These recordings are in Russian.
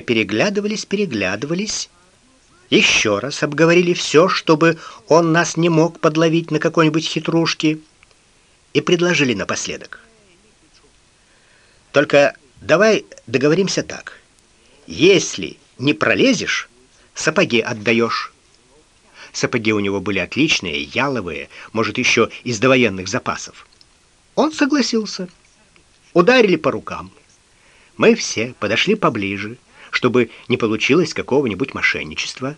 переглядывались, переглядывались, еще раз обговорили все, чтобы он нас не мог подловить на какой-нибудь хитрушке, и предложили напоследок. Только давай договоримся так. Если не пролезешь, сапоги отдаешь. Сапоги у него были отличные, яловые, может, еще из довоенных запасов. Он согласился. Ударили по рукам. Мы все подошли поближе чтобы не получилось какого-нибудь мошенничества.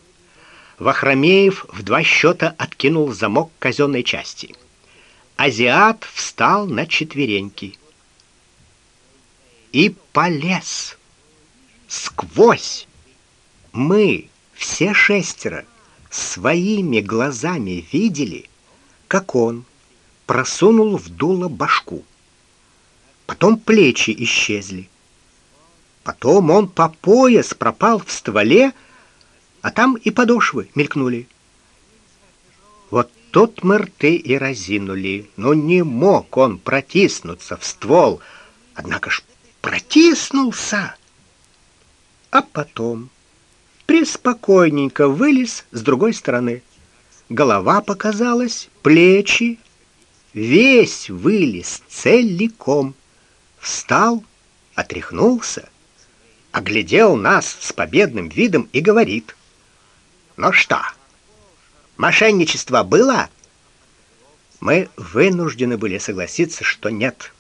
Вахромеев в два счета откинул замок казенной части. Азиат встал на четвереньки и полез сквозь. Мы все шестеро своими глазами видели, как он просунул в дуло башку. Потом плечи исчезли. Потом он по пояс пропал в стволе, а там и подошвы мелькнули. Вот тут мы рты и разинули, но не мог он протиснуться в ствол, однако ж протиснулся. А потом преспокойненько вылез с другой стороны. Голова показалась, плечи, весь вылез целиком. Встал, отряхнулся оглядел нас с победным видом и говорит: "Ну что? Мошенничество было?" Мы вынуждены были согласиться, что нет.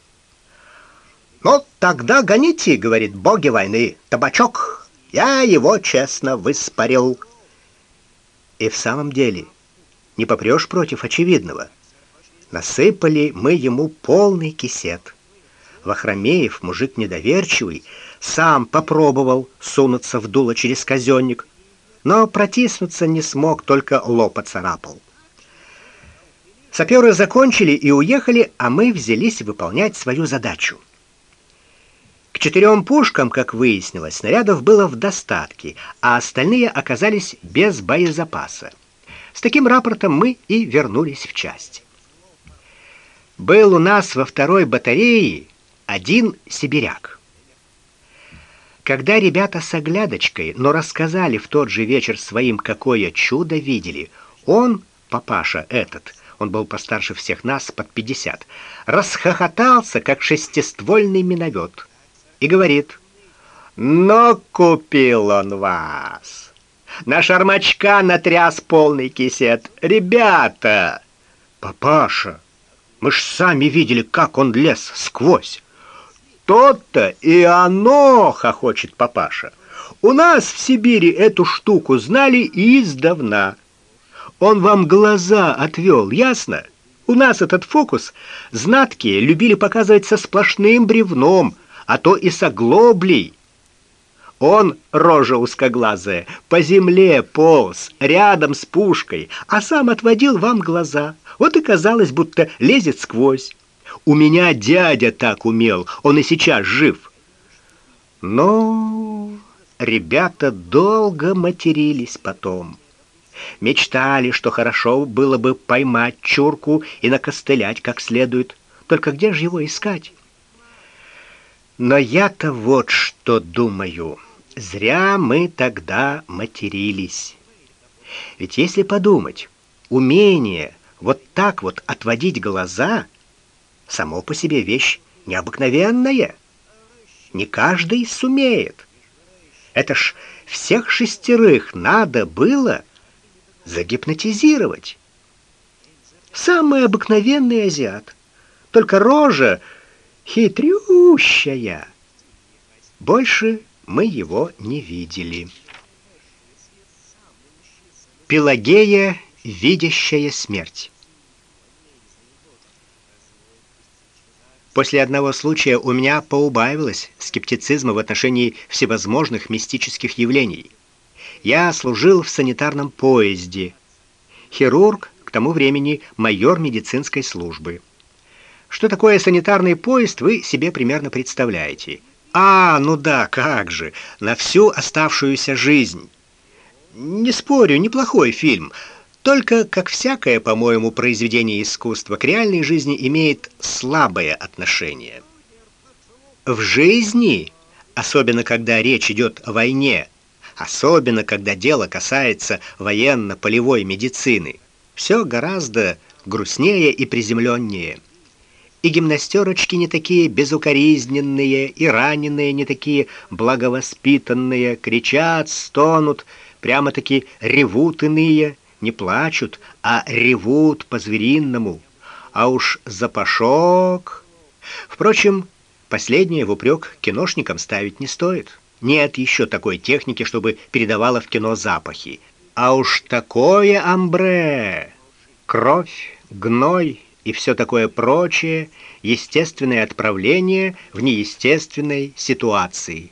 "Ну, тогда гоните", говорит боги войны, табачок. Я его честно выспарил. И в самом деле, не попрёшь против очевидного. Насыпали мы ему полный кисет. Вахромеев, мужик недоверчивый, сам попробовал сунуться в дуло через казённик, но протиснуться не смог, только лоб поцарапал. Саперы закончили и уехали, а мы взялись выполнять свою задачу. К четырем пушкам, как выяснилось, снарядов было в достатке, а остальные оказались без боезапаса. С таким рапортом мы и вернулись в часть. Был у нас во второй батарее один сибиряк. Когда ребята с оглядочкой, но рассказали в тот же вечер своим, какое чудо видели, он, папаша этот, он был постарше всех нас, под пятьдесят, расхохотался, как шестиствольный миномет, и говорит: "Но купил он вас. На шармачка натряс полный кисет. Ребята, папаша, мы ж сами видели, как он лез сквозь. То-то и оно, хохочет папаша. У нас в Сибири эту штуку знали издавна. Он вам глаза отвел, ясно? У нас этот фокус знаткие любили показывать со сплошным бревном, а то и с оглоблей. Он, рожа узкоглазая, по земле полз, рядом с пушкой, а сам отводил вам глаза. Вот и казалось, будто лезет сквозь. У меня дядя так умел, он и сейчас жив. Но ребята долго матерились потом. Мечтали, что хорошо было бы поймать чурку и накостылять как следует. Только где же его искать? Но я-то вот что думаю. Зря мы тогда матерились. Ведь если подумать, умение вот так вот отводить глаза само по себе вещь необыкновенная. Не каждый сумеет. Это ж всех шестерых надо было загипнотизировать. Самый обыкновенный азиат, только рожа хитрющая. Больше мы его не видели. Пелагея, видящая смерть. После одного случая у меня поубавилось скептицизма в отношении всевозможных мистических явлений. Я служил в санитарном поезде. Хирург, к тому времени майор медицинской службы. Что такое санитарный поезд, вы себе примерно представляете. А, ну да, как же, на всю оставшуюся жизнь. Не спорю, неплохой фильм. Только, как всякое, по-моему, произведение искусства к реальной жизни имеет слабое отношение. В жизни особенно когда речь идет о войне, особенно когда дело касается военно-полевой медицины. Все гораздо грустнее и приземленнее. И гимнастерочки не такие безукоризненные, и раненые не такие благовоспитанные, кричат, стонут, прямо-таки ревут иные, не плачут, а ревут по-звериному. А уж запашок... Впрочем, последнее в упрек киношникам ставить не стоит. Нет еще такой техники, чтобы передавала в кино запахи. А уж такое амбре, кровь, гной и все такое прочее естественное отправление в неестественной ситуации.